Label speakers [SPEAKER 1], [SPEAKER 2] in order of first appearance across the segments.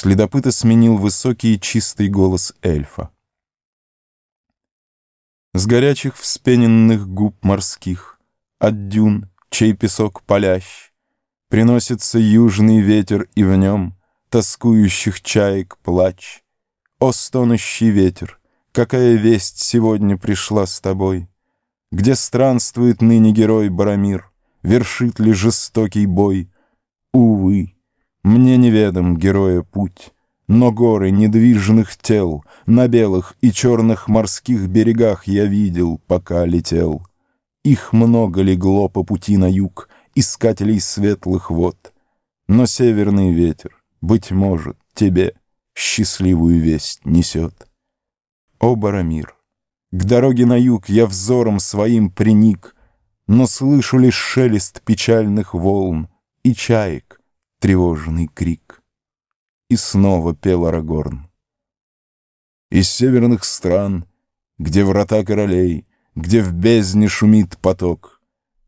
[SPEAKER 1] Следопыта сменил высокий и чистый голос эльфа. С горячих вспененных губ морских, От дюн, чей песок палящ, Приносится южный ветер, и в нем Тоскующих чаек плач. О, стонущий ветер, какая весть Сегодня пришла с тобой? Где странствует ныне герой Барамир? Вершит ли жестокий бой? Увы, мне неведом героя путь, Но горы недвижных тел На белых и черных морских берегах Я видел, пока летел. Их много легло по пути на юг, Искателей светлых вод. Но северный ветер, быть может, тебе Счастливую весть несет. О, Барамир! К дороге на юг я взором своим приник, Но слышу лишь шелест печальных волн И чаек, тревожный крик. И снова пел Арагорн. Из северных стран, где врата королей, Где в бездне шумит поток,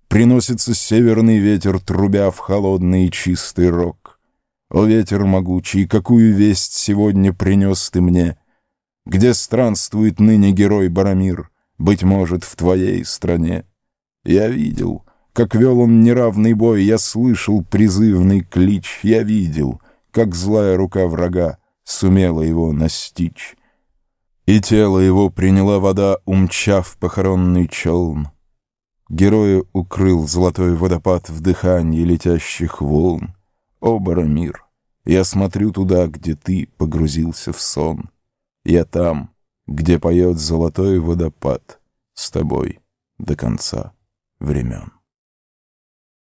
[SPEAKER 1] Приносится северный ветер, Трубя в холодный и чистый рог. О, ветер могучий, какую весть Сегодня принес ты мне? Где странствует ныне герой Барамир, Быть может, в твоей стране? Я видел — как вел он неравный бой, я слышал призывный клич, я видел, как злая рука врага сумела его настичь. И тело его приняла вода, умчав похоронный челн. Героя укрыл золотой водопад в дыхании летящих волн. О, Барамир, я смотрю туда, где ты погрузился в сон. Я там, где поет золотой водопад, с тобой до конца времен.